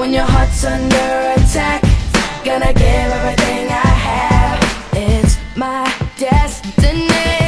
When your heart's under attack, gonna give everything I have. It's my destiny.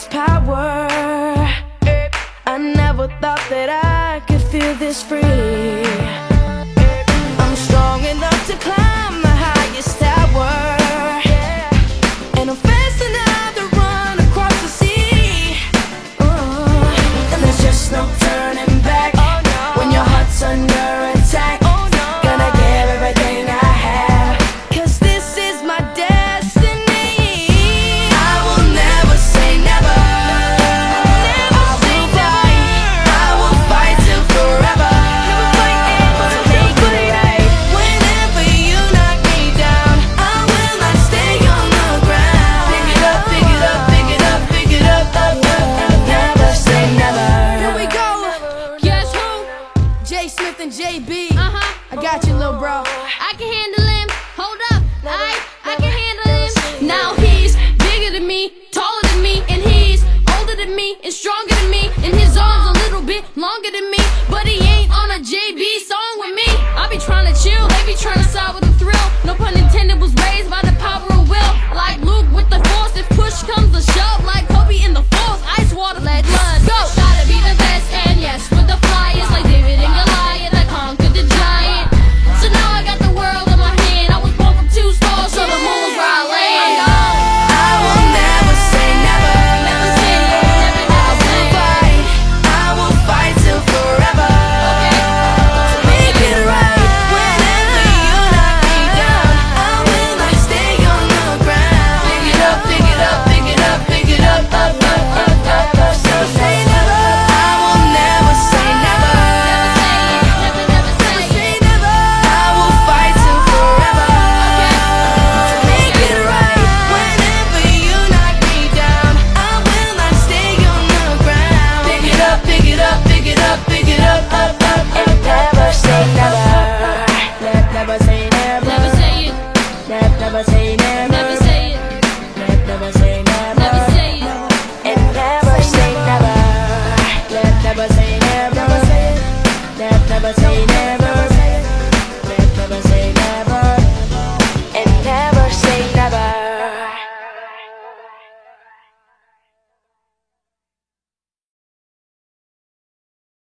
this power. I never thought that I could feel this free. be trying to side with a thrill. No pun intended, was raised by the power of will. Like Luke with the force, if push comes to shove. never say never.